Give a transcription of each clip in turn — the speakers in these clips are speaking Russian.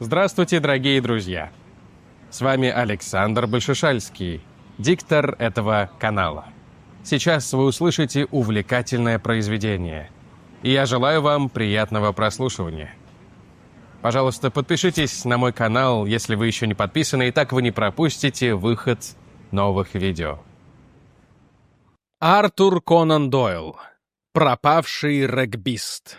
Здравствуйте, дорогие друзья! С вами Александр Большешальский, диктор этого канала. Сейчас вы услышите увлекательное произведение, и я желаю вам приятного прослушивания. Пожалуйста, подпишитесь на мой канал, если вы еще не подписаны, и так вы не пропустите выход новых видео. Артур Конан Дойл. Пропавший регбист.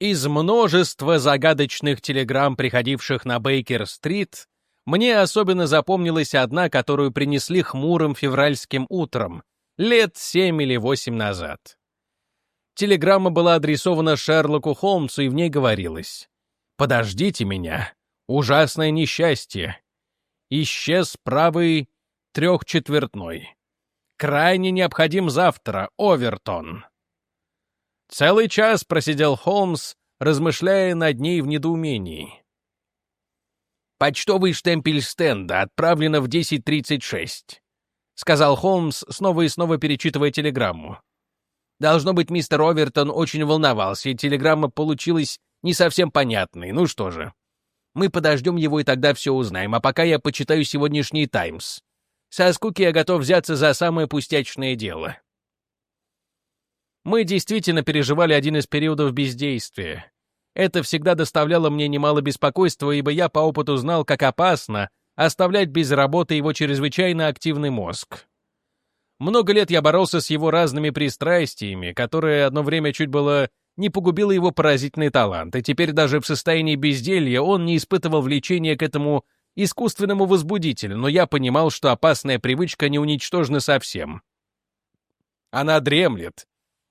Из множества загадочных телеграмм, приходивших на Бейкер-стрит, мне особенно запомнилась одна, которую принесли хмурым февральским утром, лет семь или восемь назад. Телеграмма была адресована Шерлоку Холмсу, и в ней говорилось «Подождите меня. Ужасное несчастье. Исчез правый трехчетвертной. Крайне необходим завтра, Овертон». Целый час просидел Холмс, размышляя над ней в недоумении. «Почтовый штемпель стенда отправлено в 10.36», — сказал Холмс, снова и снова перечитывая телеграмму. Должно быть, мистер Овертон очень волновался, и телеграмма получилась не совсем понятной. Ну что же, мы подождем его и тогда все узнаем, а пока я почитаю сегодняшний «Таймс». Со скуки я готов взяться за самое пустячное дело. Мы действительно переживали один из периодов бездействия. Это всегда доставляло мне немало беспокойства, ибо я по опыту знал, как опасно оставлять без работы его чрезвычайно активный мозг. Много лет я боролся с его разными пристрастиями, которые одно время чуть было не погубило его поразительный талант, и теперь даже в состоянии безделья он не испытывал влечения к этому искусственному возбудителю, но я понимал, что опасная привычка не уничтожена совсем. Она дремлет,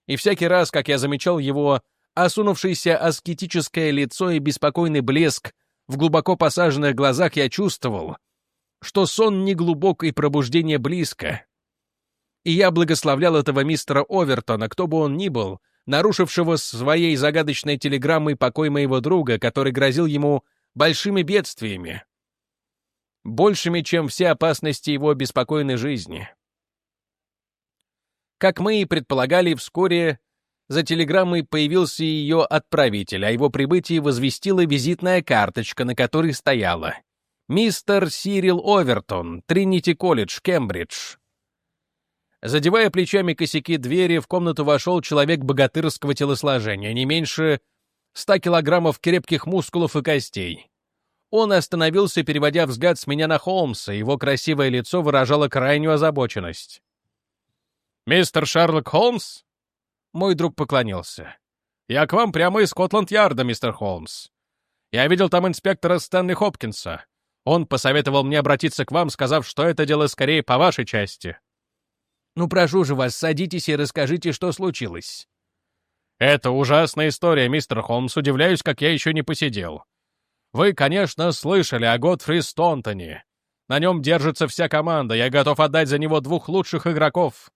и всякий раз, как я замечал его осунувшееся аскетическое лицо и беспокойный блеск в глубоко посаженных глазах, я чувствовал, что сон не глубок и пробуждение близко. И я благословлял этого мистера Овертона, кто бы он ни был, нарушившего своей загадочной телеграммой покой моего друга, который грозил ему большими бедствиями, большими, чем все опасности его беспокойной жизни. Как мы и предполагали, вскоре за телеграммой появился ее отправитель, а его прибытии возвестила визитная карточка, на которой стояла «Мистер Сирил Овертон, Тринити колледж, Кембридж». Задевая плечами косяки двери, в комнату вошел человек богатырского телосложения, не меньше ста килограммов крепких мускулов и костей. Он остановился, переводя взгляд с меня на Холмса, его красивое лицо выражало крайнюю озабоченность. «Мистер Шерлок Холмс?» Мой друг поклонился. «Я к вам прямо из Скотланд-Ярда, мистер Холмс. Я видел там инспектора Стэнли Хопкинса. Он посоветовал мне обратиться к вам, сказав, что это дело скорее по вашей части». «Ну, прошу же вас, садитесь и расскажите, что случилось». «Это ужасная история, мистер Холмс. Удивляюсь, как я еще не посидел. Вы, конечно, слышали о Готфри Стонтоне. На нем держится вся команда. Я готов отдать за него двух лучших игроков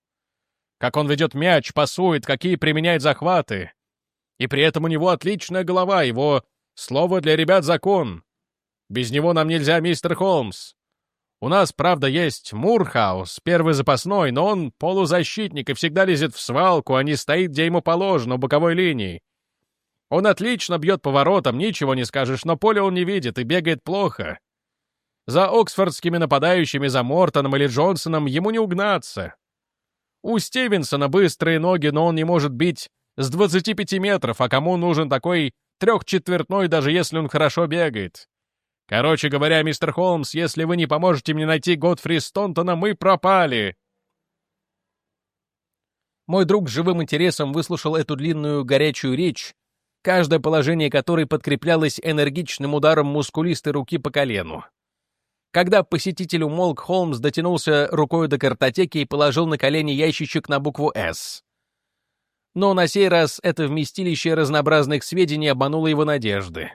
как он ведет мяч, пасует, какие применяет захваты. И при этом у него отличная голова, его слово для ребят закон. Без него нам нельзя, мистер Холмс. У нас, правда, есть Мурхаус, первый запасной, но он полузащитник и всегда лезет в свалку, а не стоит, где ему положено, у боковой линии. Он отлично бьет по воротам, ничего не скажешь, но поле он не видит и бегает плохо. За оксфордскими нападающими, за Мортоном или Джонсоном ему не угнаться. У Стивенсона быстрые ноги, но он не может бить с 25 метров, а кому нужен такой трехчетвертной, даже если он хорошо бегает? Короче говоря, мистер Холмс, если вы не поможете мне найти Готфри Стонтона, мы пропали!» Мой друг с живым интересом выслушал эту длинную горячую речь, каждое положение которой подкреплялось энергичным ударом мускулистой руки по колену. Когда посетитель умолк, Холмс дотянулся рукой до картотеки и положил на колени ящичек на букву «С». Но на сей раз это вместилище разнообразных сведений обмануло его надежды.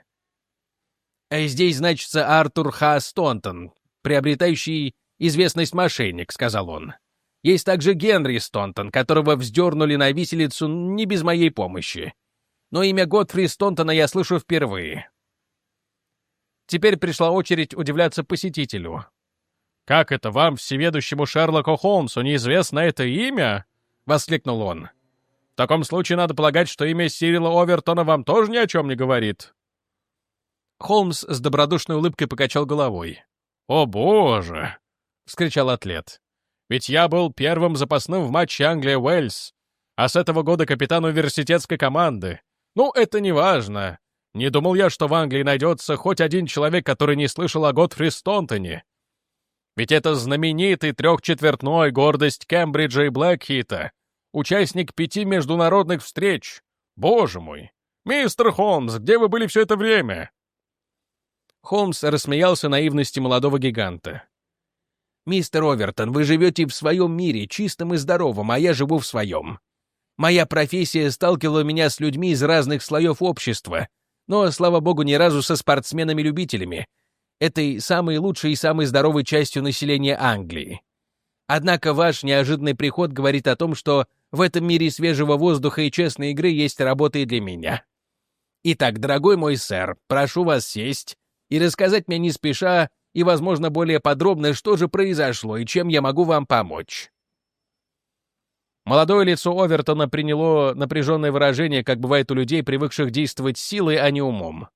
«Э, «Здесь значится Артур Х. Стонтон, приобретающий известность мошенник», — сказал он. «Есть также Генри Стонтон, которого вздернули на виселицу не без моей помощи. Но имя Готфри Стонтона я слышу впервые. Теперь пришла очередь удивляться посетителю. «Как это вам, всеведущему Шерлоку Холмсу, неизвестно это имя?» — воскликнул он. «В таком случае надо полагать, что имя Сирила Овертона вам тоже ни о чем не говорит». Холмс с добродушной улыбкой покачал головой. «О боже!» — вскричал атлет. «Ведь я был первым запасным в матче Англия-Уэльс, а с этого года капитан университетской команды. Ну, это не важно. Не думал я, что в Англии найдется хоть один человек, который не слышал о Готфри Стонтоне. Ведь это знаменитый трехчетвертной гордость Кембриджа и Блэкхита, участник пяти международных встреч. Боже мой! Мистер Холмс, где вы были все это время?» Холмс рассмеялся наивности молодого гиганта. «Мистер Овертон, вы живете в своем мире, чистом и здоровом, а я живу в своем. Моя профессия сталкивала меня с людьми из разных слоев общества, но, слава богу, ни разу со спортсменами-любителями, этой самой лучшей и самой здоровой частью населения Англии. Однако ваш неожиданный приход говорит о том, что в этом мире свежего воздуха и честной игры есть работа и для меня. Итак, дорогой мой сэр, прошу вас сесть и рассказать мне не спеша и, возможно, более подробно, что же произошло и чем я могу вам помочь. Молодое лицо Овертона приняло напряженное выражение, как бывает у людей, привыкших действовать силой, а не умом.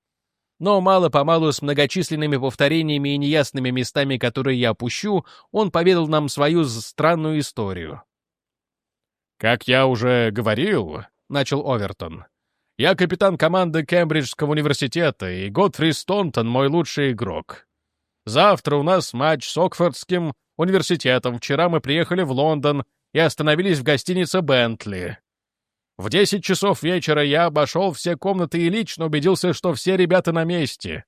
Но мало-помалу с многочисленными повторениями и неясными местами, которые я опущу, он поведал нам свою странную историю. «Как я уже говорил», — начал Овертон, — «я капитан команды Кембриджского университета, и Готфри Стонтон мой лучший игрок. Завтра у нас матч с Окфордским университетом. Вчера мы приехали в Лондон, и остановились в гостинице «Бентли». В 10 часов вечера я обошел все комнаты и лично убедился, что все ребята на месте.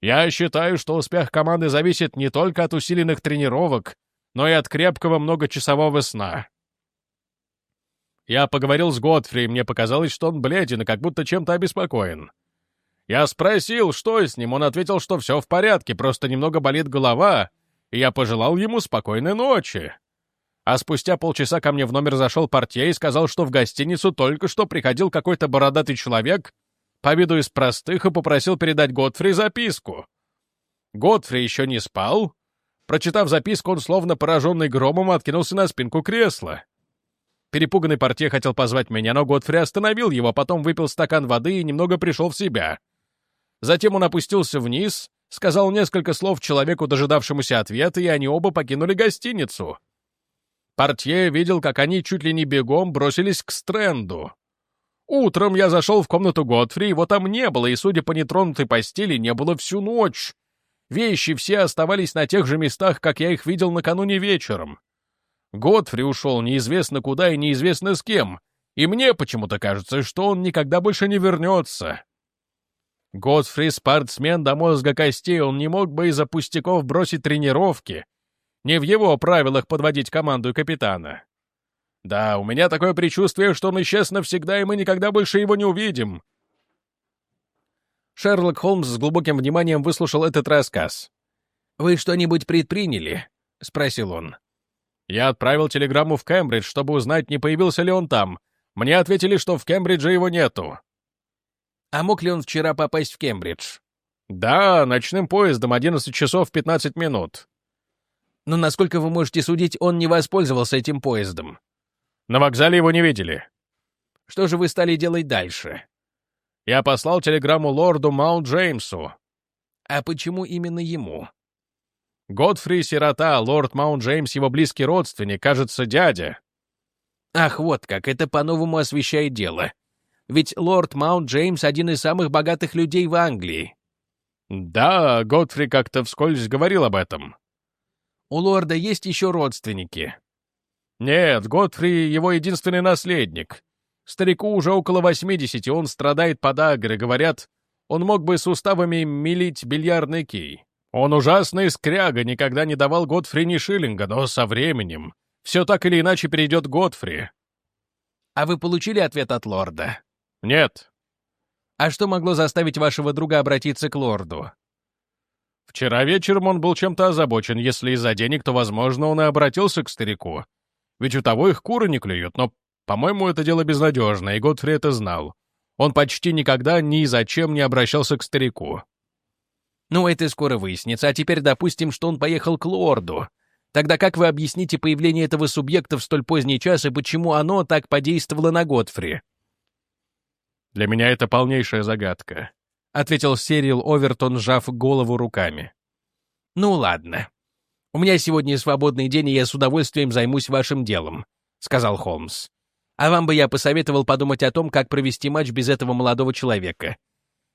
Я считаю, что успех команды зависит не только от усиленных тренировок, но и от крепкого многочасового сна. Я поговорил с Годфри, и мне показалось, что он бледен и как будто чем-то обеспокоен. Я спросил, что с ним, он ответил, что все в порядке, просто немного болит голова, и я пожелал ему спокойной ночи. А спустя полчаса ко мне в номер зашел портье и сказал, что в гостиницу только что приходил какой-то бородатый человек, по виду из простых, и попросил передать Готфри записку. Готфри еще не спал. Прочитав записку, он, словно пораженный громом, откинулся на спинку кресла. Перепуганный портье хотел позвать меня, но Готфри остановил его, потом выпил стакан воды и немного пришел в себя. Затем он опустился вниз, сказал несколько слов человеку, дожидавшемуся ответа, и они оба покинули гостиницу. Портье видел, как они чуть ли не бегом бросились к стренду. Утром я зашел в комнату Готфри, его там не было, и, судя по нетронутой постели, не было всю ночь. Вещи все оставались на тех же местах, как я их видел накануне вечером. Готфри ушел неизвестно куда и неизвестно с кем, и мне почему-то кажется, что он никогда больше не вернется. Готфри спортсмен до мозга костей, он не мог бы из-за пустяков бросить тренировки, не в его правилах подводить команду капитана. Да, у меня такое предчувствие, что он исчез навсегда, и мы никогда больше его не увидим. Шерлок Холмс с глубоким вниманием выслушал этот рассказ. «Вы что-нибудь предприняли?» — спросил он. «Я отправил телеграмму в Кембридж, чтобы узнать, не появился ли он там. Мне ответили, что в Кембридже его нету». «А мог ли он вчера попасть в Кембридж?» «Да, ночным поездом, 11 часов 15 минут. Но, насколько вы можете судить, он не воспользовался этим поездом. На вокзале его не видели. Что же вы стали делать дальше? Я послал телеграмму лорду Маунт Джеймсу. А почему именно ему? Годфри — сирота, лорд Маунт Джеймс — его близкий родственник, кажется, дядя. Ах, вот как, это по-новому освещает дело. Ведь лорд Маунт Джеймс — один из самых богатых людей в Англии. Да, Годфри как-то вскользь говорил об этом. У лорда есть еще родственники?» «Нет, Готфри — его единственный наследник. Старику уже около восьмидесяти, он страдает подагрой, говорят, он мог бы суставами мелить бильярдный кий. Он ужасный скряга, никогда не давал Готфри ни шиллинга, но со временем все так или иначе перейдет Готфри». «А вы получили ответ от лорда?» «Нет». «А что могло заставить вашего друга обратиться к лорду?» Вчера вечером он был чем-то озабочен, если из-за денег, то, возможно, он и обратился к старику. Ведь у того их куры не клюют, но, по-моему, это дело безнадежное, и Готфри это знал. Он почти никогда ни зачем не обращался к старику. Ну, это скоро выяснится, а теперь допустим, что он поехал к лорду. Тогда как вы объясните появление этого субъекта в столь поздний час и почему оно так подействовало на Готфри? Для меня это полнейшая загадка. — ответил Серил Овертон, сжав голову руками. «Ну ладно. У меня сегодня свободный день, и я с удовольствием займусь вашим делом», — сказал Холмс. «А вам бы я посоветовал подумать о том, как провести матч без этого молодого человека.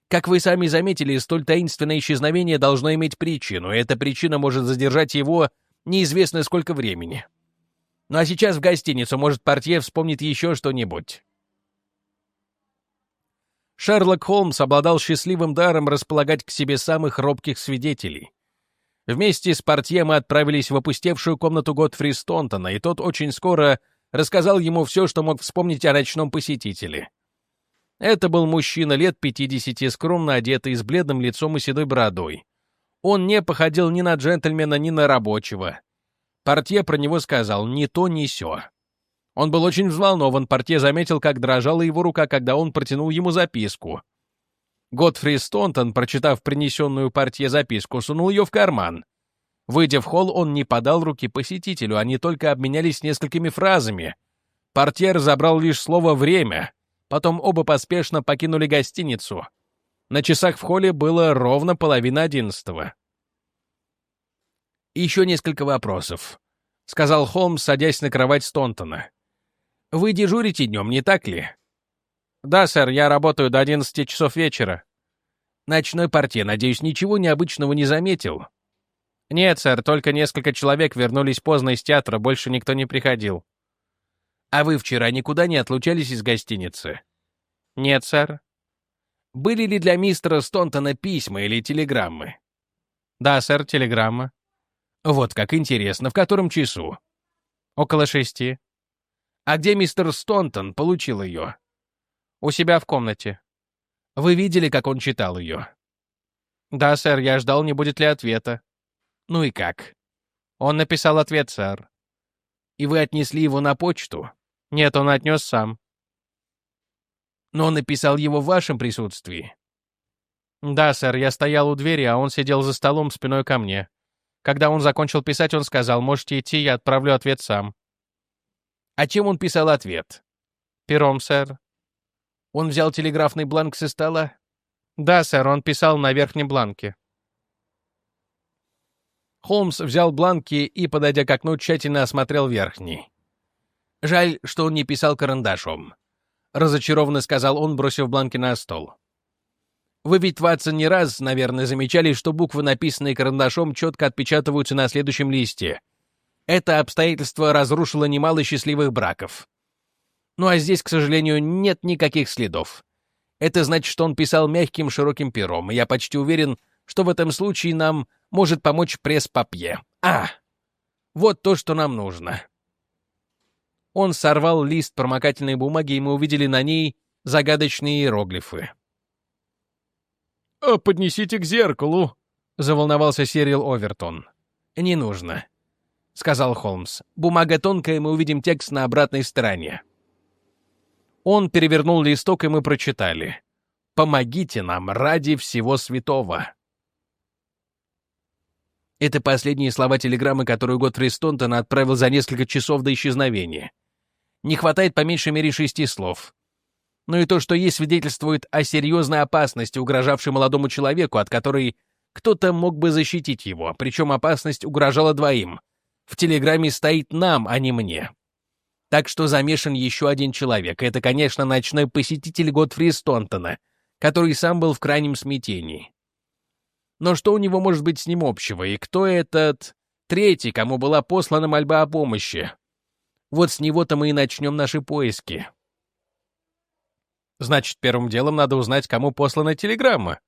Как вы сами заметили, столь таинственное исчезновение должно иметь причину, и эта причина может задержать его неизвестно сколько времени. Ну а сейчас в гостиницу, может, портье вспомнит еще что-нибудь». Шерлок Холмс обладал счастливым даром располагать к себе самых робких свидетелей. Вместе с портье мы отправились в опустевшую комнату Готфри Стонтона, и тот очень скоро рассказал ему все, что мог вспомнить о ночном посетителе. Это был мужчина лет 50, скромно одетый, с бледным лицом и седой бородой. Он не походил ни на джентльмена, ни на рабочего. Портье про него сказал «ни то, ни сё». Он был очень взволнован, портье заметил, как дрожала его рука, когда он протянул ему записку. Готфри Стонтон, прочитав принесенную портье записку, сунул ее в карман. Выйдя в холл, он не подал руки посетителю, они только обменялись несколькими фразами. Портье разобрал лишь слово «время», Потом оба поспешно покинули гостиницу. На часах в холле было ровно половина одиннадцатого. «Еще несколько вопросов», — сказал Холмс, садясь на кровать Стонтона. «Вы дежурите днем, не так ли?» «Да, сэр, я работаю до одиннадцати часов вечера». «Ночной портье, надеюсь, ничего необычного не заметил?» «Нет, сэр, только несколько человек вернулись поздно из театра, больше никто не приходил». А вы вчера никуда не отлучались из гостиницы? Нет, сэр. Были ли для мистера Стонтона письма или телеграммы? Да, сэр, телеграмма. Вот как интересно, в котором часу? Около шести. А где мистер Стонтон получил ее? У себя в комнате. Вы видели, как он читал ее? Да, сэр, я ждал, не будет ли ответа. Ну и как? Он написал ответ, сэр. И вы отнесли его на почту? Нет, он отнес сам. Но он написал его в вашем присутствии. Да, сэр, я стоял у двери, а он сидел за столом спиной ко мне. Когда он закончил писать, он сказал, можете идти, я отправлю ответ сам. А чем он писал ответ? Пером, сэр. Он взял телеграфный бланк со стола? Да, сэр, он писал на верхнем бланке. Холмс взял бланки и, подойдя к окну, тщательно осмотрел верхний. Жаль, что он не писал карандашом. Разочарованно сказал он, бросив бланки на стол. Вы ведь, Ватсон, не раз, наверное, замечали, что буквы, написанные карандашом, четко отпечатываются на следующем листе. Это обстоятельство разрушило немало счастливых браков. Ну а здесь, к сожалению, нет никаких следов. Это значит, что он писал мягким широким пером, и я почти уверен, что в этом случае нам может помочь пресс-папье. А, вот то, что нам нужно. Он сорвал лист промокательной бумаги, и мы увидели на ней загадочные иероглифы. «А поднесите к зеркалу», — заволновался Сирил Овертон. «Не нужно», — сказал Холмс. «Бумага тонкая, мы увидим текст на обратной стороне». Он перевернул листок, и мы прочитали. «Помогите нам ради всего святого». Это последние слова телеграммы, которую Готфри Стонтон отправил за несколько часов до исчезновения не хватает по меньшей мере шести слов. Но ну и то, что есть, свидетельствует о серьезной опасности, угрожавшей молодому человеку, от которой кто-то мог бы защитить его, причем опасность угрожала двоим. В телеграмме стоит нам, а не мне. Так что замешан еще один человек. Это, конечно, ночной посетитель Готфри Стонтона, который сам был в крайнем смятении. Но что у него может быть с ним общего, и кто этот третий, кому была послана мольба о помощи? Вот с него-то мы и начнем наши поиски. Значит, первым делом надо узнать, кому послана телеграмма,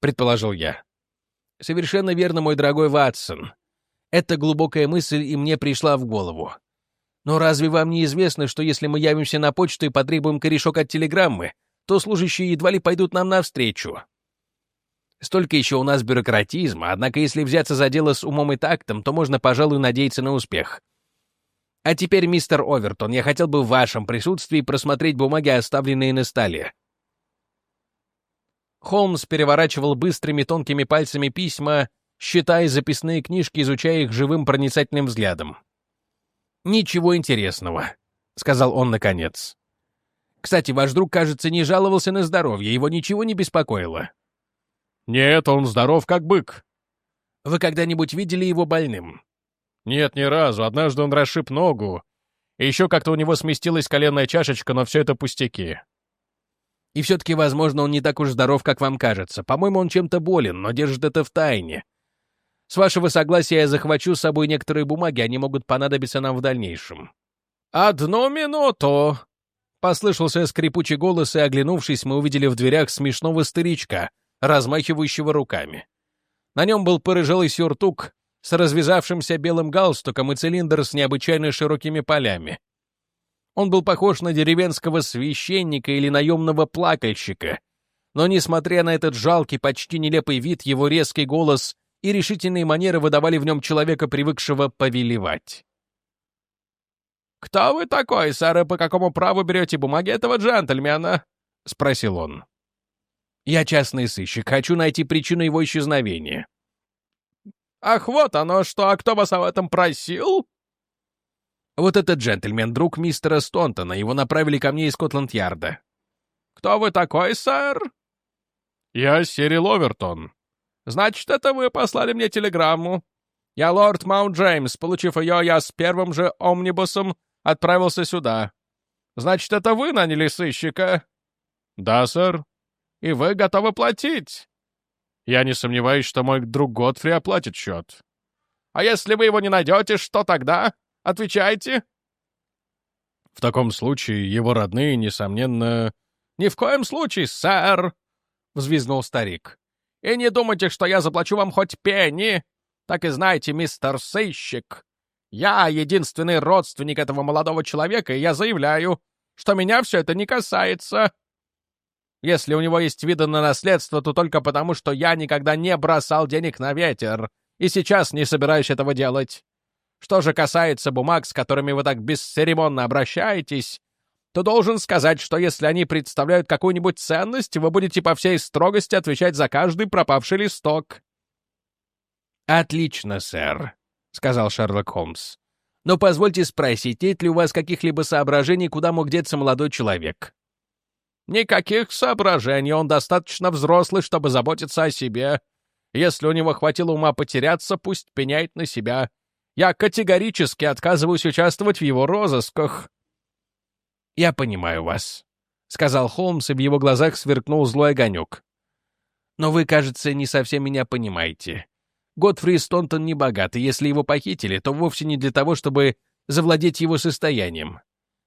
предположил я. Совершенно верно, мой дорогой Ватсон. Это глубокая мысль и мне пришла в голову. Но разве вам не известно, что если мы явимся на почту и потребуем корешок от телеграммы, то служащие едва ли пойдут нам навстречу? Столько еще у нас бюрократизма, однако если взяться за дело с умом и тактом, то можно, пожалуй, надеяться на успех. А теперь, мистер Овертон, я хотел бы в вашем присутствии просмотреть бумаги, оставленные на столе». Холмс переворачивал быстрыми тонкими пальцами письма, считая записные книжки, изучая их живым проницательным взглядом. «Ничего интересного», — сказал он наконец. «Кстати, ваш друг, кажется, не жаловался на здоровье, его ничего не беспокоило». «Нет, он здоров как бык». «Вы когда-нибудь видели его больным?» «Нет, ни разу. Однажды он расшиб ногу. И еще как-то у него сместилась коленная чашечка, но все это пустяки». «И все-таки, возможно, он не так уж здоров, как вам кажется. По-моему, он чем-то болен, но держит это в тайне. С вашего согласия я захвачу с собой некоторые бумаги, они могут понадобиться нам в дальнейшем». «Одну минуту!» Послышался скрипучий голос, и, оглянувшись, мы увидели в дверях смешного старичка, размахивающего руками. На нем был порыжелый сюртук с развязавшимся белым галстуком и цилиндр с необычайно широкими полями. Он был похож на деревенского священника или наемного плакальщика, но, несмотря на этот жалкий, почти нелепый вид, его резкий голос и решительные манеры выдавали в нем человека, привыкшего повелевать. «Кто вы такой, сэр, и по какому праву берете бумаги этого джентльмена?» — спросил он. «Я частный сыщик, хочу найти причину его исчезновения». «Ах, вот оно что, а кто вас об этом просил?» «Вот этот джентльмен, друг мистера Стонтона, его направили ко мне из Скотланд-Ярда». «Кто вы такой, сэр?» «Я Сирил Овертон». «Значит, это вы послали мне телеграмму. Я лорд Маунт Джеймс. Получив ее, я с первым же омнибусом отправился сюда. Значит, это вы наняли сыщика?» «Да, сэр». «И вы готовы платить?» «Я не сомневаюсь, что мой друг Готфри оплатит счет». «А если вы его не найдете, что тогда? Отвечайте». «В таком случае его родные, несомненно...» «Ни в коем случае, сэр!» — взвизнул старик. «И не думайте, что я заплачу вам хоть пенни. Так и знаете, мистер сыщик, я единственный родственник этого молодого человека, и я заявляю, что меня все это не касается. Если у него есть виды на наследство, то только потому, что я никогда не бросал денег на ветер, и сейчас не собираюсь этого делать. Что же касается бумаг, с которыми вы так бесцеремонно обращаетесь, то должен сказать, что если они представляют какую-нибудь ценность, вы будете по всей строгости отвечать за каждый пропавший листок. «Отлично, сэр», — сказал Шерлок Холмс. «Но позвольте спросить, нет ли у вас каких-либо соображений, куда мог деться молодой человек?» «Никаких соображений, он достаточно взрослый, чтобы заботиться о себе. Если у него хватило ума потеряться, пусть пеняет на себя. Я категорически отказываюсь участвовать в его розысках». «Я понимаю вас», — сказал Холмс, и в его глазах сверкнул злой огонек. «Но вы, кажется, не совсем меня понимаете. Готфри Стонтон не богат, и если его похитили, то вовсе не для того, чтобы завладеть его состоянием.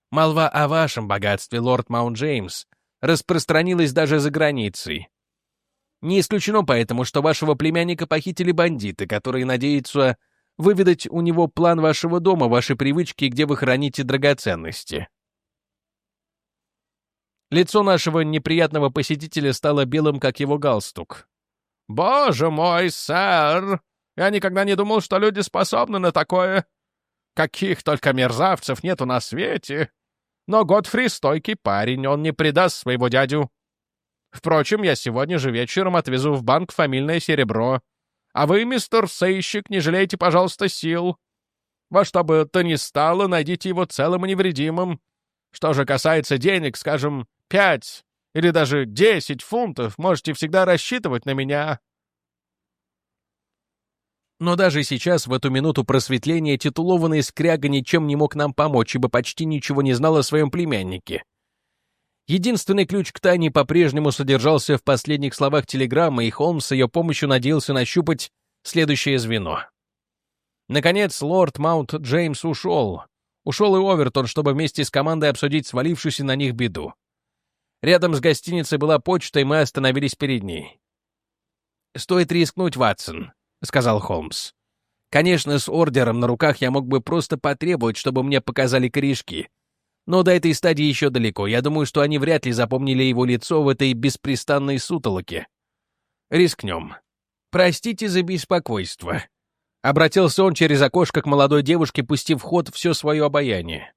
Молва о вашем богатстве, лорд Маунт Джеймс, распространилась даже за границей. Не исключено поэтому, что вашего племянника похитили бандиты, которые надеются выведать у него план вашего дома, ваши привычки, где вы храните драгоценности. Лицо нашего неприятного посетителя стало белым, как его галстук. «Боже мой, сэр! Я никогда не думал, что люди способны на такое. Каких только мерзавцев нету на свете. Но Годфри стойкий парень, он не предаст своего дядю. Впрочем, я сегодня же вечером отвезу в банк фамильное серебро. А вы, мистер Сейщик, не жалейте, пожалуйста, сил. Во что бы то ни стало, найдите его целым и невредимым. Что же касается денег, скажем, пять или даже десять фунтов, можете всегда рассчитывать на меня». Но даже сейчас, в эту минуту просветления, титулованный скряга ничем не мог нам помочь, ибо почти ничего не знал о своем племяннике. Единственный ключ к тайне по-прежнему содержался в последних словах телеграммы, и Холмс с ее помощью надеялся нащупать следующее звено. Наконец, лорд Маунт Джеймс ушел. Ушел и Овертон, чтобы вместе с командой обсудить свалившуюся на них беду. Рядом с гостиницей была почта, и мы остановились перед ней. «Стоит рискнуть, Ватсон», — сказал Холмс. «Конечно, с ордером на руках я мог бы просто потребовать, чтобы мне показали корешки. Но до этой стадии еще далеко. Я думаю, что они вряд ли запомнили его лицо в этой беспрестанной сутолоке. Рискнем. Простите за беспокойство». Обратился он через окошко к молодой девушке, пустив в ход все свое обаяние.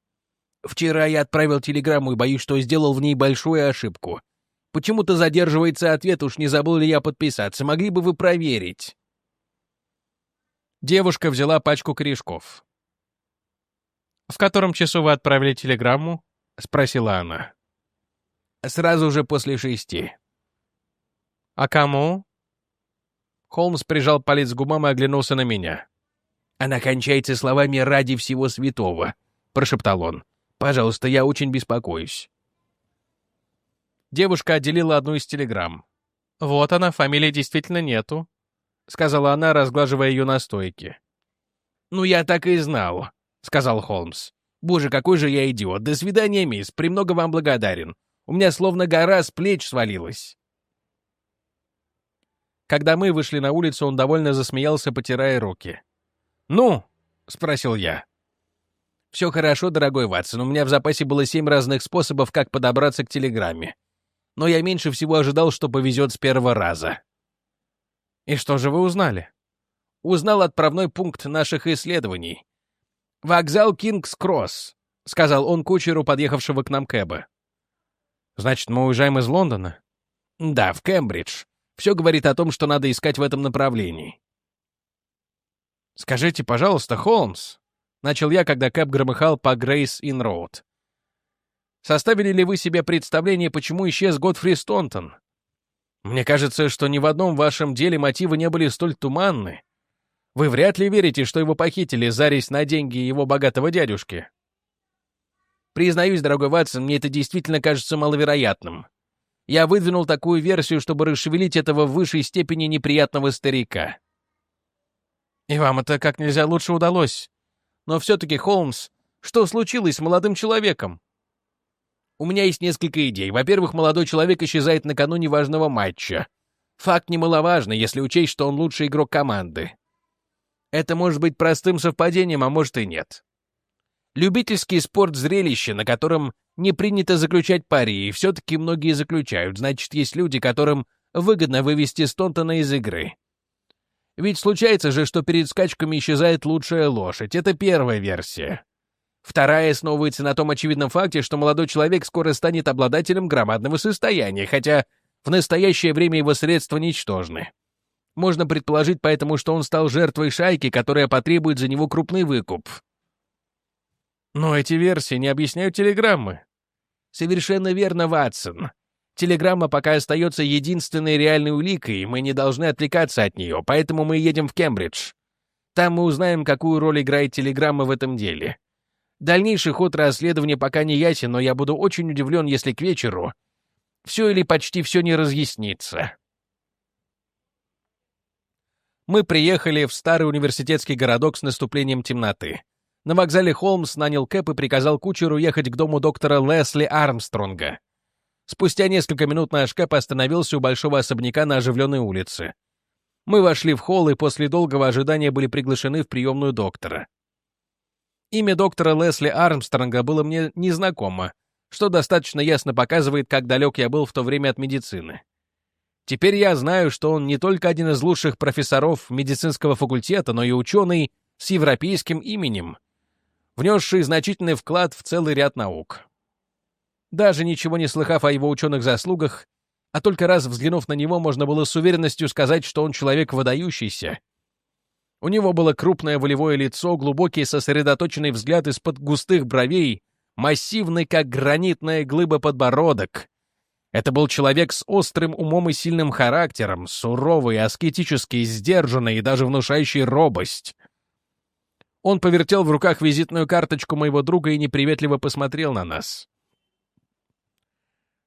Вчера я отправил телеграмму и боюсь, что сделал в ней большую ошибку. Почему-то задерживается ответ, уж не забыл ли я подписаться. Могли бы вы проверить?» Девушка взяла пачку корешков. «В котором часу вы отправили телеграмму?» — спросила она. «Сразу же после шести». «А кому?» Холмс прижал палец к губам и оглянулся на меня. «Она кончается словами «ради всего святого», — прошептал он. «Пожалуйста, я очень беспокоюсь». Девушка отделила одну из телеграмм. «Вот она, фамилии действительно нету», — сказала она, разглаживая ее на стойке. «Ну, я так и знал», — сказал Холмс. «Боже, какой же я идиот! До свидания, мисс, премного вам благодарен. У меня словно гора с плеч свалилась». Когда мы вышли на улицу, он довольно засмеялся, потирая руки. «Ну?» — спросил я. «Все хорошо, дорогой Ватсон, у меня в запасе было семь разных способов, как подобраться к телеграмме. Но я меньше всего ожидал, что повезет с первого раза». «И что же вы узнали?» «Узнал отправной пункт наших исследований. Вокзал Кингс-Кросс», — сказал он кучеру, подъехавшего к нам Кэба. «Значит, мы уезжаем из Лондона?» «Да, в Кембридж. Все говорит о том, что надо искать в этом направлении». «Скажите, пожалуйста, Холмс», — начал я, когда кэб громыхал по Грейс-Инн-Роуд. «Составили ли вы себе представление, почему исчез Годфри Стонтон? Мне кажется, что ни в одном вашем деле мотивы не были столь туманны. Вы вряд ли верите, что его похитили, зарись на деньги его богатого дядюшки». Признаюсь, дорогой Ватсон, мне это действительно кажется маловероятным. Я выдвинул такую версию, чтобы расшевелить этого в высшей степени неприятного старика. И вам это как нельзя лучше удалось. Но все-таки, Холмс, что случилось с молодым человеком? У меня есть несколько идей. Во-первых, молодой человек исчезает накануне важного матча. Факт немаловажный, если учесть, что он лучший игрок команды. Это может быть простым совпадением, а может и нет. Любительский спорт-зрелище, на котором не принято заключать пари, и все-таки многие заключают. Значит, есть люди, которым выгодно вывести Стонтона из игры. Ведь случается же, что перед скачками исчезает лучшая лошадь. Это первая версия. Вторая основывается на том очевидном факте, что молодой человек скоро станет обладателем громадного состояния, хотя в настоящее время его средства ничтожны. Можно предположить поэтому, что он стал жертвой шайки, которая потребует за него крупный выкуп. Но эти версии не объясняют телеграммы. Совершенно верно, Ватсон. Телеграмма пока остается единственной реальной уликой, и мы не должны отвлекаться от нее, поэтому мы едем в Кембридж. Там мы узнаем, какую роль играет телеграмма в этом деле. Дальнейший ход расследования пока не ясен, но я буду очень удивлен, если к вечеру все или почти все не разъяснится. Мы приехали в старый университетский городок с наступлением темноты. На вокзале Холмс нанял Кэп и приказал кучеру ехать к дому доктора Лесли Армстронга. Спустя несколько минут наш Кэп остановился у большого особняка на оживленной улице. Мы вошли в холл и после долгого ожидания были приглашены в приемную доктора. Имя доктора Лесли Армстронга было мне незнакомо, что достаточно ясно показывает, как далек я был в то время от медицины. Теперь я знаю, что он не только один из лучших профессоров медицинского факультета, но и ученый с европейским именем, внесший значительный вклад в целый ряд наук. Даже ничего не слыхав о его ученых заслугах, а только раз взглянув на него, можно было с уверенностью сказать, что он человек выдающийся. У него было крупное волевое лицо, глубокий сосредоточенный взгляд из-под густых бровей, массивный, как гранитная глыба подбородок. Это был человек с острым умом и сильным характером, суровый, аскетический, сдержанный и даже внушающий робость. Он повертел в руках визитную карточку моего друга и неприветливо посмотрел на нас.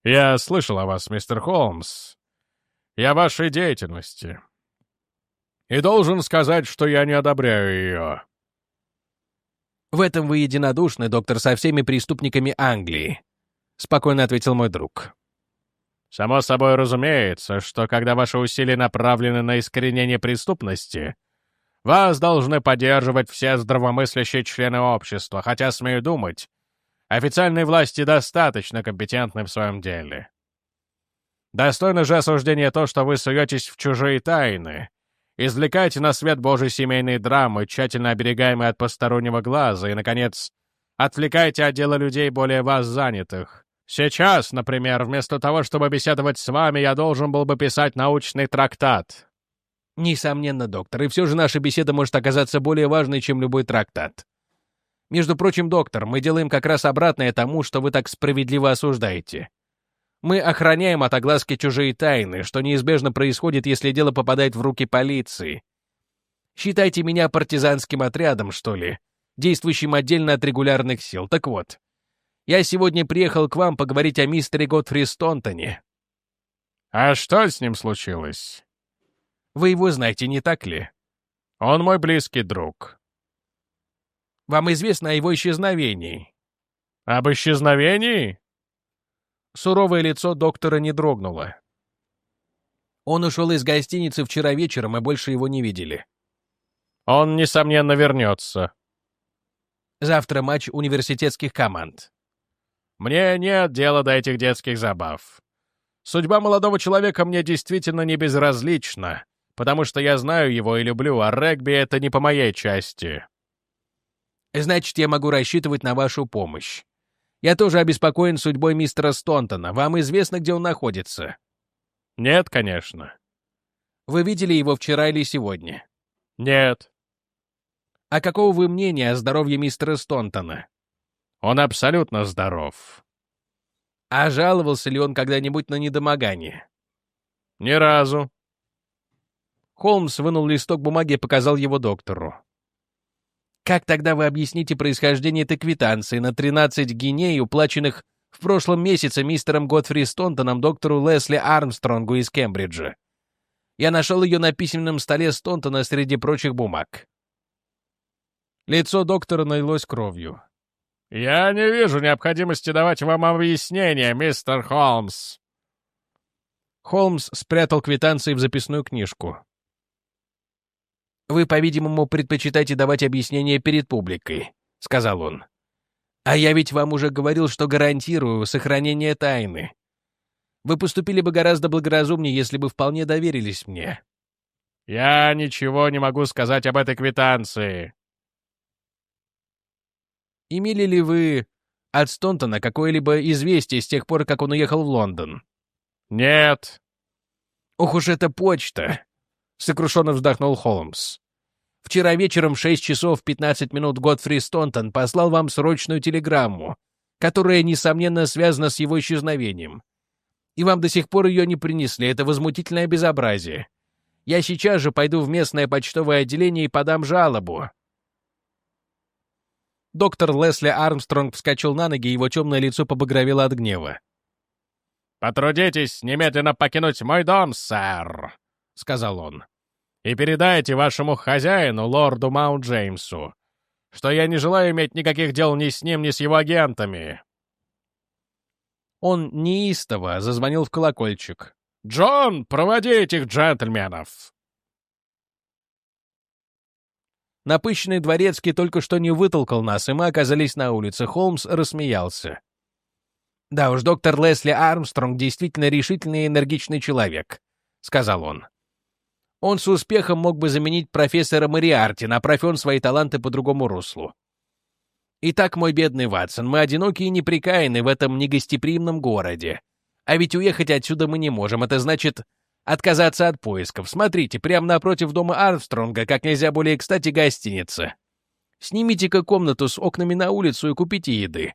«Я слышал о вас, мистер Холмс, и о вашей деятельности. И должен сказать, что я не одобряю ее». «В этом вы единодушны, доктор, со всеми преступниками Англии», — спокойно ответил мой друг. «Само собой разумеется, что когда ваши усилия направлены на искоренение преступности, вас должны поддерживать все здравомыслящие члены общества, хотя, смею думать, Официальные власти достаточно компетентны в своем деле. Достойно же осуждения то, что вы суетесь в чужие тайны, извлекаете на свет Божий семейные драмы, тщательно оберегаемые от постороннего глаза, и, наконец, отвлекаете от дела людей более вас занятых. Сейчас, например, вместо того, чтобы беседовать с вами, я должен был бы писать научный трактат. Несомненно, доктор, и все же наша беседа может оказаться более важной, чем любой трактат. Между прочим, доктор, мы делаем как раз обратное тому, что вы так справедливо осуждаете. Мы охраняем от огласки чужие тайны, что неизбежно происходит, если дело попадает в руки полиции. Считайте меня партизанским отрядом, что ли, действующим отдельно от регулярных сил. Так вот, я сегодня приехал к вам поговорить о мистере Готфри Стонтоне». «А что с ним случилось?» «Вы его знаете, не так ли?» «Он мой близкий друг». «Вам известно о его исчезновении?» «Об исчезновении?» Суровое лицо доктора не дрогнуло. Он ушел из гостиницы вчера вечером, и больше его не видели. Он, несомненно, вернется. Завтра матч университетских команд. Мне нет дела до этих детских забав. Судьба молодого человека мне действительно не безразлична, потому что я знаю его и люблю, а регби — это не по моей части. Значит, я могу рассчитывать на вашу помощь. Я тоже обеспокоен судьбой мистера Стонтона. Вам известно, где он находится?» «Нет, конечно». «Вы видели его вчера или сегодня?» «Нет». «А какого вы мнения о здоровье мистера Стонтона?» «Он абсолютно здоров». «А жаловался ли он когда-нибудь на недомогание?» «Ни разу». Холмс вынул листок бумаги и показал его доктору. Как тогда вы объясните происхождение этой квитанции на 13 гиней, уплаченных в прошлом месяце мистером Готфри Стонтоном доктору Лесли Армстронгу из Кембриджа? Я нашел ее на письменном столе Стонтона среди прочих бумаг. Лицо доктора налилось кровью. «Я не вижу необходимости давать вам объяснение, мистер Холмс». Холмс спрятал квитанции в записную книжку. «Вы, по-видимому, предпочитаете давать объяснения перед публикой», — сказал он. «А я ведь вам уже говорил, что гарантирую сохранение тайны. Вы поступили бы гораздо благоразумнее, если бы вполне доверились мне». «Я ничего не могу сказать об этой квитанции». «Имели ли вы от Стонтона какое-либо известие с тех пор, как он уехал в Лондон?» «Нет». «Ох уж эта почта!» — сокрушенно вздохнул Холмс. «Вчера вечером в 6 часов 15 минут Годфри Стонтон послал вам срочную телеграмму, которая, несомненно, связана с его исчезновением. И вам до сих пор ее не принесли, это возмутительное безобразие. Я сейчас же пойду в местное почтовое отделение и подам жалобу». Доктор Лесли Армстронг вскочил на ноги, его темное лицо побагровело от гнева. «Потрудитесь немедленно покинуть мой дом, сэр!» — сказал он. «И передайте вашему хозяину, лорду Маунт Джеймсу, что я не желаю иметь никаких дел ни с ним, ни с его агентами». Он неистово зазвонил в колокольчик. «Джон, проводи этих джентльменов!» Напыщенный дворецкий только что не вытолкал нас, и мы оказались на улице. Холмс рассмеялся. «Да уж, доктор Лесли Армстронг действительно решительный и энергичный человек», — сказал он. Он с успехом мог бы заменить профессора Мариарти, направь он свои таланты по другому руслу. Итак, мой бедный Ватсон, мы одиноки и неприкаяны в этом негостеприимном городе. А ведь уехать отсюда мы не можем, это значит отказаться от поисков. Смотрите, прямо напротив дома Армстронга, как нельзя более кстати, гостиница. Снимите-ка комнату с окнами на улицу и купите еды.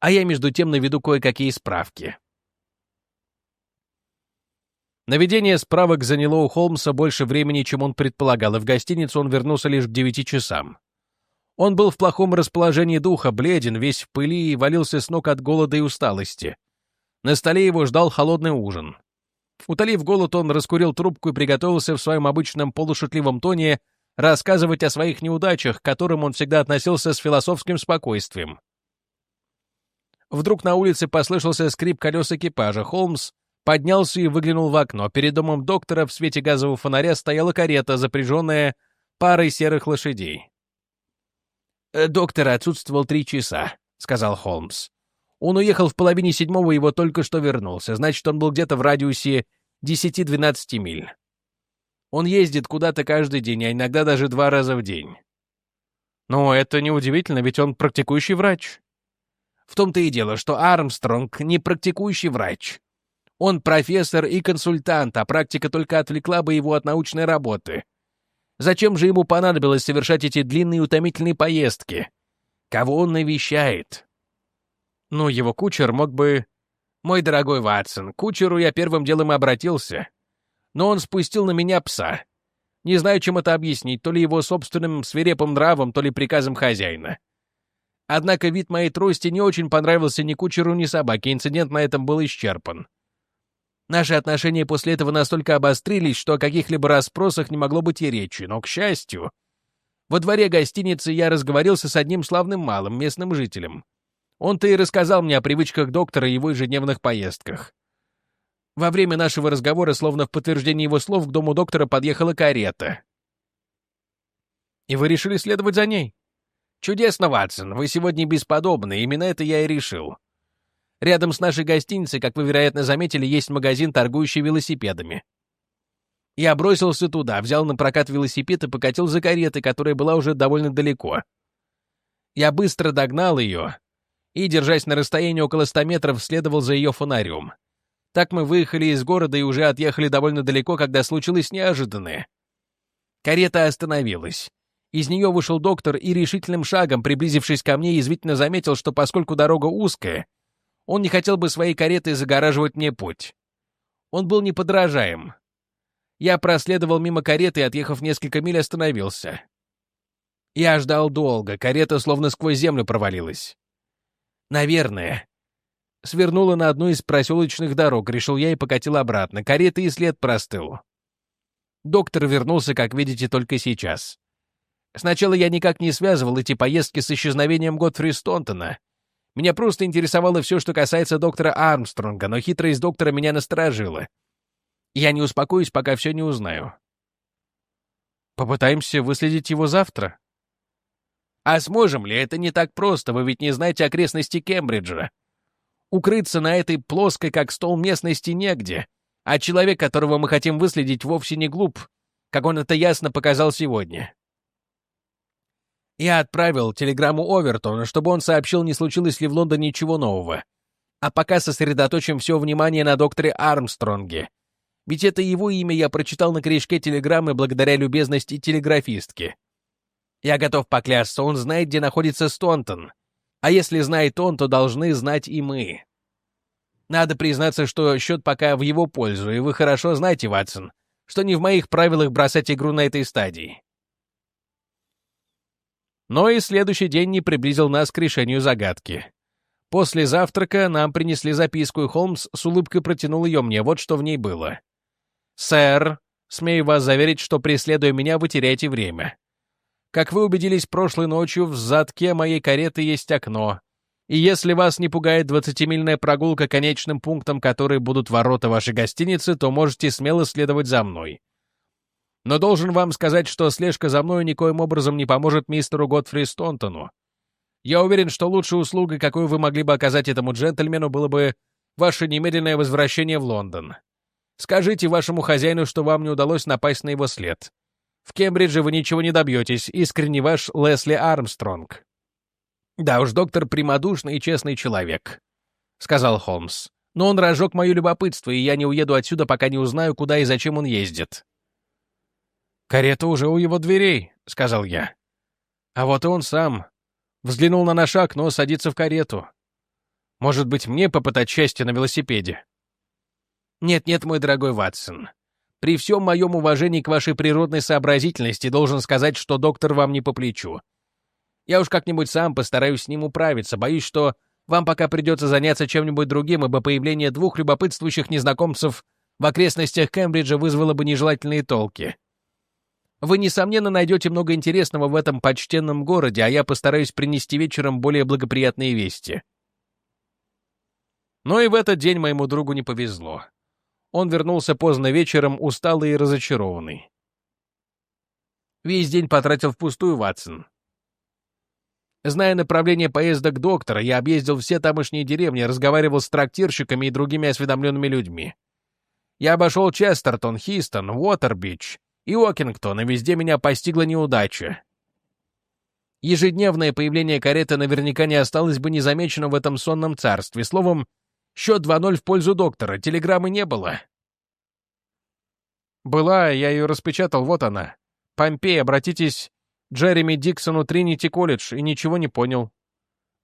А я между тем наведу кое-какие справки. Наведение справок заняло у Холмса больше времени, чем он предполагал, и в гостиницу он вернулся лишь к девяти часам. Он был в плохом расположении духа, бледен, весь в пыли и валился с ног от голода и усталости. На столе его ждал холодный ужин. Утолив голод, он раскурил трубку и приготовился в своем обычном полушутливом тоне рассказывать о своих неудачах, к которым он всегда относился с философским спокойствием. Вдруг на улице послышался скрип колес экипажа. Холмс поднялся и выглянул в окно. Перед домом доктора в свете газового фонаря стояла карета, запряженная парой серых лошадей. «Э, «Доктор отсутствовал три часа», — сказал Холмс. «Он уехал в половине седьмого, его только что вернулся. Значит, он был где-то в радиусе 10-12 миль. Он ездит куда-то каждый день, а иногда даже два раза в день». «Но это неудивительно, ведь он практикующий врач». «В том-то и дело, что Армстронг не практикующий врач. Он профессор и консультант, а практика только отвлекла бы его от научной работы. Зачем же ему понадобилось совершать эти длинные утомительные поездки? Кого он навещает? Ну, его кучер мог бы... «Мой дорогой Ватсон, кучеру я первым делом обратился, но он спустил на меня пса. Не знаю, чем это объяснить, то ли его собственным свирепым нравом, то ли приказом хозяина. Однако вид моей трости не очень понравился ни кучеру, ни собаке, инцидент на этом был исчерпан. Наши отношения после этого настолько обострились, что о каких-либо расспросах не могло быть и речи, но, к счастью, во дворе гостиницы я разговорился с одним славным малым местным жителем. Он-то и рассказал мне о привычках доктора и его ежедневных поездках. Во время нашего разговора, словно в подтверждение его слов, к дому доктора подъехала карета. «И вы решили следовать за ней?» «Чудесно, Ватсон, вы сегодня бесподобны, именно это я и решил. Рядом с нашей гостиницей, как вы, вероятно, заметили, есть магазин, торгующий велосипедами. Я бросился туда, взял на прокат велосипед и покатил за каретой, которая была уже довольно далеко. Я быстро догнал ее и, держась на расстоянии около ста метров, следовал за ее фонарем. Так мы выехали из города и уже отъехали довольно далеко, когда случилось неожиданное. Карета остановилась. Из нее вышел доктор и решительным шагом, приблизившись ко мне, язвительно заметил, что поскольку дорога узкая, он не хотел бы своей каретой загораживать мне путь. Он был неподражаем. Я проследовал мимо кареты и, отъехав несколько миль, остановился. Я ждал долго, карета словно сквозь землю провалилась. Наверное. Свернула на одну из проселочных дорог, решил я и покатил обратно. Карета и след простыл. Доктор вернулся, как видите, только сейчас. Сначала я никак не связывал эти поездки с исчезновением Готфри Стонтона. Меня просто интересовало все, что касается доктора Армстронга, но хитрость доктора меня насторожила. Я не успокоюсь, пока все не узнаю. Попытаемся выследить его завтра. А сможем ли? Это не так просто, вы ведь не знаете окрестности Кембриджа. Укрыться на этой плоской, как стол местности, негде, а человек, которого мы хотим выследить, вовсе не глуп, как он это ясно показал сегодня. Я отправил телеграмму Овертона, чтобы он сообщил, не случилось ли в Лондоне ничего нового. А пока сосредоточим все внимание на докторе Армстронге. Ведь это его имя я прочитал на корешке телеграммы благодаря любезности телеграфистки. Я готов поклясться, он знает, где находится Стонтон. А если знает он, то должны знать и мы. Надо признаться, что счет пока в его пользу, и вы хорошо знаете, Ватсон, что не в моих правилах бросать игру на этой стадии. Но и следующий день не приблизил нас к решению загадки. После завтрака нам принесли записку, и Холмс с улыбкой протянул ее мне. Вот что в ней было. «Сэр, смею вас заверить, что, преследуя меня, вы теряете время. Как вы убедились прошлой ночью, в задке моей кареты есть окно. И если вас не пугает двадцатимильная прогулка конечным пунктом, которые будут ворота вашей гостиницы, то можете смело следовать за мной. Но должен вам сказать, что слежка за мной никоим образом не поможет мистеру Готфри Стонтону. Я уверен, что лучшей услугой, какую вы могли бы оказать этому джентльмену, было бы ваше немедленное возвращение в Лондон. Скажите вашему хозяину, что вам не удалось напасть на его след. В Кембридже вы ничего не добьетесь. Искренне ваш Лесли Армстронг. Да уж, доктор прямодушный и честный человек, — сказал Холмс. Но он разжег мое любопытство, и я не уеду отсюда, пока не узнаю, куда и зачем он ездит. «Карета уже у его дверей», — сказал я. А вот и он сам. Взглянул на наш окно, садится в карету. Может быть, мне попытать счастье на велосипеде? Нет-нет, мой дорогой Ватсон. При всем моем уважении к вашей природной сообразительности должен сказать, что доктор вам не по плечу. Я уж как-нибудь сам постараюсь с ним управиться. Боюсь, что вам пока придется заняться чем-нибудь другим, ибо появление двух любопытствующих незнакомцев в окрестностях Кембриджа вызвало бы нежелательные толки. Вы, несомненно, найдете много интересного в этом почтенном городе, а я постараюсь принести вечером более благоприятные вести. Но и в этот день моему другу не повезло. Он вернулся поздно вечером, усталый и разочарованный. Весь день потратил впустую, Ватсон. Зная направление поездок доктора, я объездил все тамошние деревни, разговаривал с трактирщиками и другими осведомленными людьми. Я обошел Честертон, Хистон, Уотербич, и Окингтон, и везде меня постигла неудача. Ежедневное появление кареты наверняка не осталось бы незамеченным в этом сонном царстве. Словом, счет 2-0 в пользу доктора, телеграммы не было. Была, я ее распечатал, вот она. Помпей, обратитесь Джереми Диксону Тринити колледж, и ничего не понял.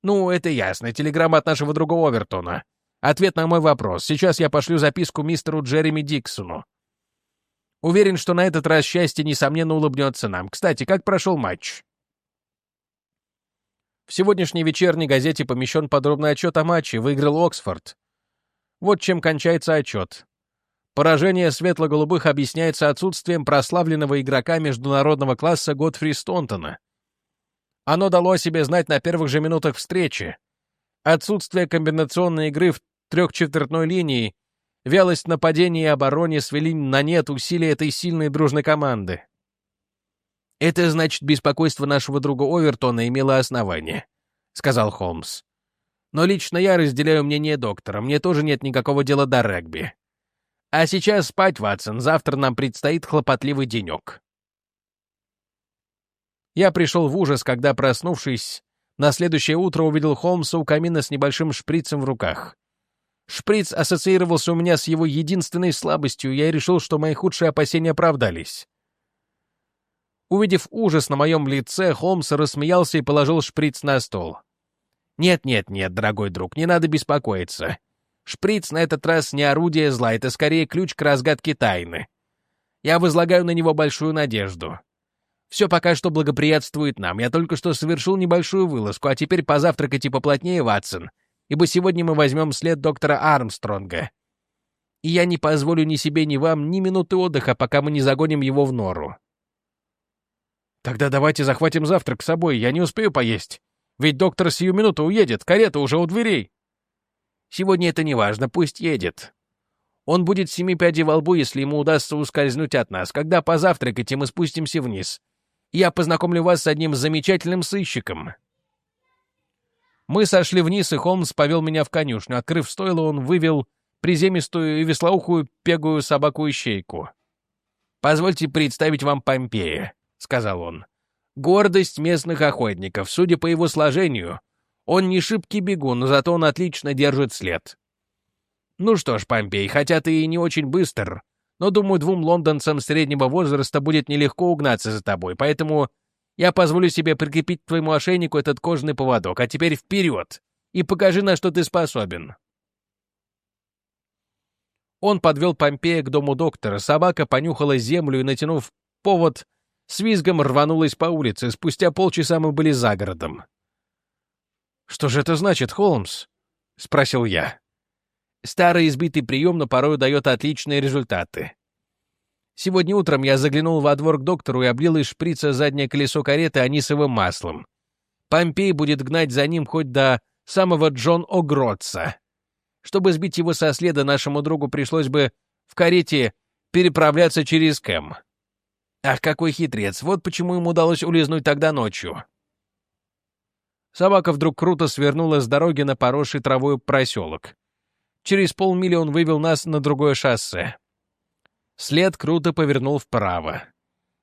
Ну, это ясно, телеграмма от нашего друга Овертона. Ответ на мой вопрос. Сейчас я пошлю записку мистеру Джереми Диксону. Уверен, что на этот раз счастье, несомненно, улыбнется нам. Кстати, как прошел матч? В сегодняшней вечерней газете помещен подробный отчет о матче. Выиграл Оксфорд. Вот чем кончается отчет. Поражение светло-голубых объясняется отсутствием прославленного игрока международного класса Готфри Стонтона. Оно дало о себе знать на первых же минутах встречи. Отсутствие комбинационной игры в трехчетвертной линии Вялость нападения и обороне свели на нет усилия этой сильной дружной команды. «Это значит, беспокойство нашего друга Овертона имело основание», — сказал Холмс. «Но лично я разделяю мнение доктора. Мне тоже нет никакого дела до регби. А сейчас спать, Ватсон. Завтра нам предстоит хлопотливый денек». Я пришел в ужас, когда, проснувшись, на следующее утро увидел Холмса у камина с небольшим шприцем в руках. Шприц ассоциировался у меня с его единственной слабостью, и я решил, что мои худшие опасения оправдались. Увидев ужас на моем лице, Холмс рассмеялся и положил шприц на стол. «Нет-нет-нет, дорогой друг, не надо беспокоиться. Шприц на этот раз не орудие зла, это скорее ключ к разгадке тайны. Я возлагаю на него большую надежду. Все пока что благоприятствует нам. Я только что совершил небольшую вылазку, а теперь позавтракайте поплотнее, Ватсон, ибо сегодня мы возьмем след доктора Армстронга. И я не позволю ни себе, ни вам ни минуты отдыха, пока мы не загоним его в нору. Тогда давайте захватим завтрак с собой, я не успею поесть. Ведь доктор сию минуту уедет, карета уже у дверей. Сегодня это не важно, пусть едет. Он будет семи пядей во лбу, если ему удастся ускользнуть от нас. Когда позавтракаете, мы спустимся вниз. Я познакомлю вас с одним замечательным сыщиком. Мы сошли вниз, и Холмс повел меня в конюшню. Открыв стойло, он вывел приземистую и веслоухую пегую собаку-ищейку. «Позвольте представить вам Помпея», — сказал он. «Гордость местных охотников. Судя по его сложению, он не шибкий бегун, но зато он отлично держит след». «Ну что ж, Помпей, хотя ты и не очень быстр, но, думаю, двум лондонцам среднего возраста будет нелегко угнаться за тобой, поэтому я позволю себе прикрепить к твоему ошейнику этот кожаный поводок, а теперь вперед и покажи, на что ты способен». Он подвел Помпея к дому доктора, собака понюхала землю и, натянув повод, с визгом рванулась по улице. Спустя полчаса мы были за городом. «Что же это значит, Холмс?» — спросил я. Старый избитый прием, но порой дает отличные результаты. Сегодня утром я заглянул во двор к доктору и облил из шприца заднее колесо кареты анисовым маслом. Помпей будет гнать за ним хоть до самого Джон О'Гротса. Чтобы сбить его со следа, нашему другу пришлось бы в карете переправляться через Кэм. Ах, какой хитрец! Вот почему ему удалось улизнуть тогда ночью. Собака вдруг круто свернула с дороги на поросший травой проселок. Через полмили он вывел нас на другое шоссе. След круто повернул вправо.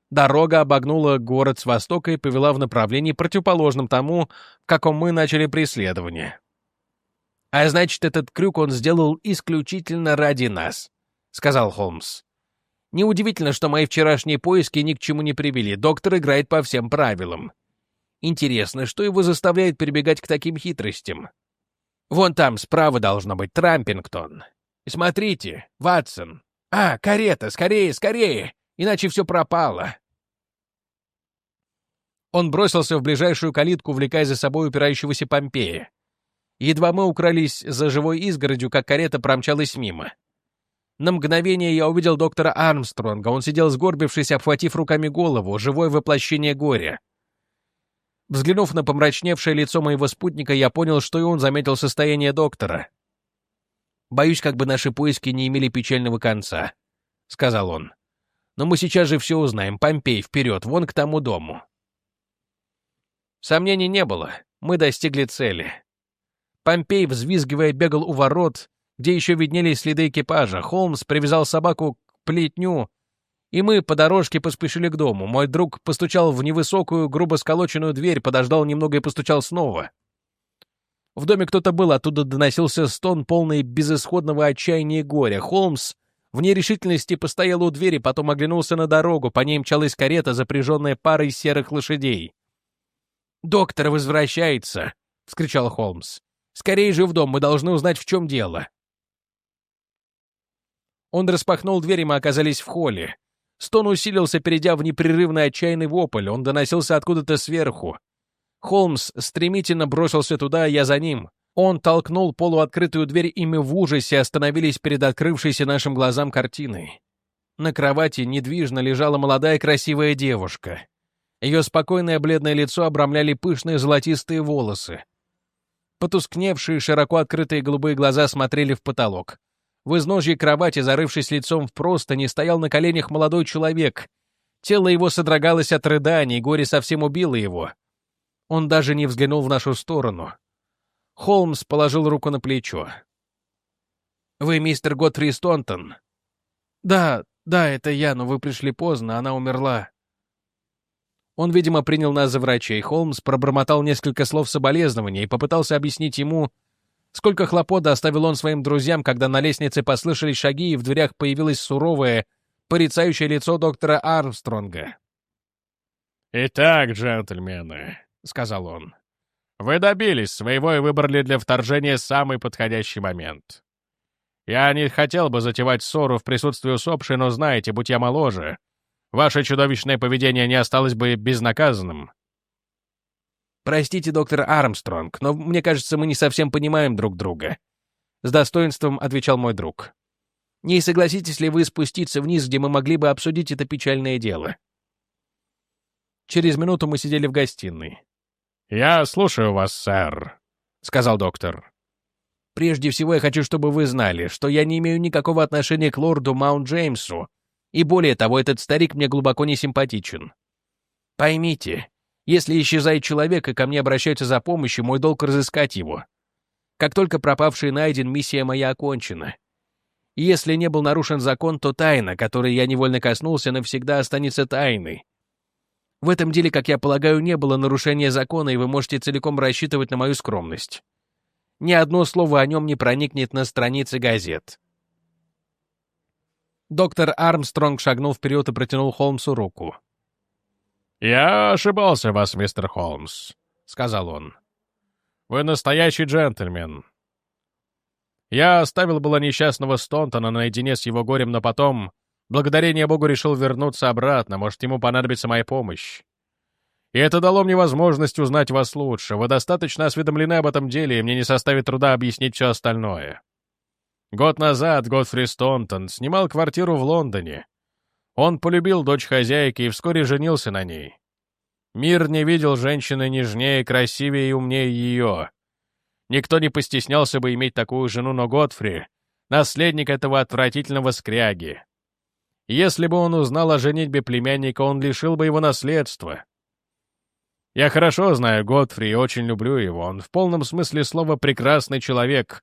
Дорога обогнула город с востока и повела в направлении противоположном тому, в каком мы начали преследование. «А значит, этот крюк он сделал исключительно ради нас», — сказал Холмс. «Неудивительно, что мои вчерашние поиски ни к чему не привели. Доктор играет по всем правилам. Интересно, что его заставляет прибегать к таким хитростям? Вон там справа должно быть Трампингтон. Смотрите, Ватсон, «А, карета! Скорее, скорее! Иначе все пропало!» Он бросился в ближайшую калитку, увлекая за собой упирающегося Помпея. Едва мы укрылись за живой изгородью, как карета промчалась мимо. На мгновение я увидел доктора Армстронга. Он сидел сгорбившись, обхватив руками голову, живое воплощение горя. Взглянув на помрачневшее лицо моего спутника, я понял, что и он заметил состояние доктора. Боюсь, как бы наши поиски не имели печального конца», — сказал он. «Но мы сейчас же все узнаем. Помпей, вперед, вон к тому дому». Сомнений не было. Мы достигли цели. Помпей, взвизгивая, бегал у ворот, где еще виднелись следы экипажа. Холмс привязал собаку к плетню, и мы по дорожке поспешили к дому. Мой друг постучал в невысокую, грубо сколоченную дверь, подождал немного и постучал снова. В доме кто-то был, оттуда доносился стон, полный безысходного отчаяния и горя. Холмс в нерешительности постоял у двери, потом оглянулся на дорогу, по ней мчалась карета, запряженная парой серых лошадей. «Доктор возвращается!» — вскричал Холмс. Скорее же в дом, мы должны узнать, в чем дело». Он распахнул дверь, и мы оказались в холле. Стон усилился, перейдя в непрерывный отчаянный вопль. Он доносился откуда-то сверху. Холмс стремительно бросился туда, я за ним. Он толкнул полуоткрытую дверь, и мы в ужасе остановились перед открывшейся нашим глазам картиной. На кровати недвижно лежала молодая красивая девушка. Ее спокойное бледное лицо обрамляли пышные золотистые волосы. Потускневшие, широко открытые голубые глаза смотрели в потолок. В изножье кровати, зарывшись лицом в простыни, стоял на коленях молодой человек. Тело его содрогалось от рыданий, горе совсем убило его. Он даже не взглянул в нашу сторону. Холмс положил руку на плечо. «Вы мистер Готфри Стонтон?» «Да, да, это я, но вы пришли поздно, она умерла». Он, видимо, принял нас за врачей. Холмс пробормотал несколько слов соболезнования и попытался объяснить ему, Сколько хлопот оставил он своим друзьям, когда на лестнице послышались шаги, и в дверях появилось суровое, порицающее лицо доктора Армстронга. «Итак, джентльмены», — сказал он, — «вы добились своего и выбрали для вторжения самый подходящий момент. Я не хотел бы затевать ссору в присутствии усопшей, но знаете, будь я моложе, ваше чудовищное поведение не осталось бы безнаказанным. «Простите, доктор Армстронг, но мне кажется, мы не совсем понимаем друг друга», — с достоинством отвечал мой друг. «Не согласитесь ли вы спуститься вниз, где мы могли бы обсудить это печальное дело?» Через минуту мы сидели в гостиной. «Я слушаю вас, сэр», — сказал доктор. «Прежде всего я хочу, чтобы вы знали, что я не имею никакого отношения к лорду Маунт Джеймсу, и более того, этот старик мне глубоко не симпатичен. Поймите, если исчезает человек, и ко мне обращаются за помощью, мой долг разыскать его. Как только пропавший найден, миссия моя окончена. Если не был нарушен закон, то тайна, которой я невольно коснулся, навсегда останется тайной. В этом деле, как я полагаю, не было нарушения закона, и вы можете целиком рассчитывать на мою скромность. Ни одно слово о нем не проникнет на страницы газет. Доктор Армстронг шагнул вперед и протянул Холмсу руку. «Я ошибался вас, мистер Холмс», — сказал он. «Вы настоящий джентльмен. Я оставил было несчастного Стонтона наедине с его горем, но потом, благодарение Богу, решил вернуться обратно, может, ему понадобится моя помощь. И это дало мне возможность узнать вас лучше. Вы достаточно осведомлены об этом деле, и мне не составит труда объяснить все остальное. Год назад Готфри Стонтон снимал квартиру в Лондоне, он полюбил дочь хозяйки и вскоре женился на ней. Мир не видел женщины нежнее, красивее и умнее ее. Никто не постеснялся бы иметь такую жену, но Готфри — наследник этого отвратительного скряги. Если бы он узнал о женитьбе племянника, он лишил бы его наследства. Я хорошо знаю Готфри и очень люблю его. Он в полном смысле слова прекрасный человек.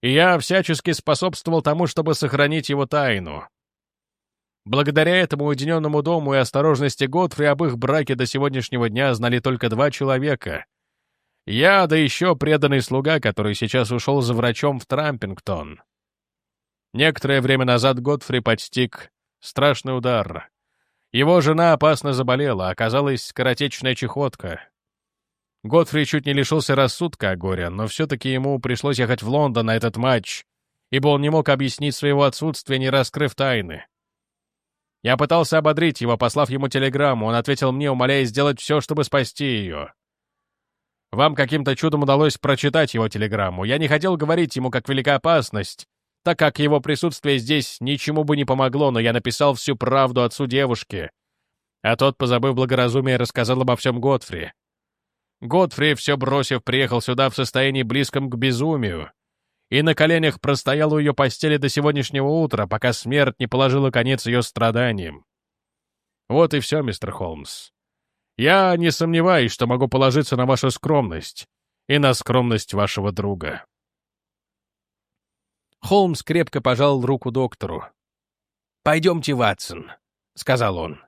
И я всячески способствовал тому, чтобы сохранить его тайну. Благодаря этому уединенному дому и осторожности Готфри об их браке до сегодняшнего дня знали только два человека. Я, да еще преданный слуга, который сейчас ушел за врачом в Трампингтон. Некоторое время назад Готфри подстиг страшный удар. Его жена опасно заболела, оказалась скоротечная чехотка. Готфри чуть не лишился рассудка от горя, но все-таки ему пришлось ехать в Лондон на этот матч, ибо он не мог объяснить своего отсутствия, не раскрыв тайны. Я пытался ободрить его, послав ему телеграмму. Он ответил мне, умоляя сделать все, чтобы спасти ее. Вам каким-то чудом удалось прочитать его телеграмму. Я не хотел говорить ему, как велика опасность, так как его присутствие здесь ничему бы не помогло, но я написал всю правду отцу девушки. А тот, позабыв благоразумие, рассказал обо всем Готфри. Готфри, все бросив, приехал сюда в состоянии близком к безумию и на коленях простоял у ее постели до сегодняшнего утра, пока смерть не положила конец ее страданиям. Вот и все, мистер Холмс. Я не сомневаюсь, что могу положиться на вашу скромность и на скромность вашего друга. Холмс крепко пожал руку доктору. «Пойдемте, Ватсон», — сказал он.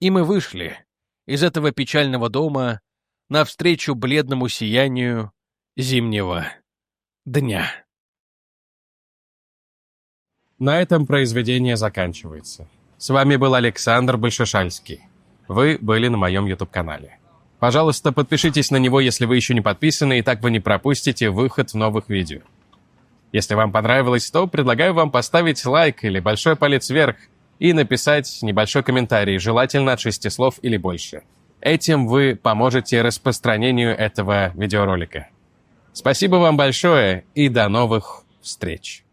И мы вышли из этого печального дома навстречу бледному сиянию зимнего дня. На этом произведение заканчивается. С вами был Александр Большешальский. Вы были на моем YouTube-канале. Пожалуйста, подпишитесь на него, если вы еще не подписаны, и так вы не пропустите выход новых видео. Если вам понравилось, то предлагаю вам поставить лайк или большой палец вверх и написать небольшой комментарий, желательно от шести слов или больше. Этим вы поможете распространению этого видеоролика. Спасибо вам большое и до новых встреч!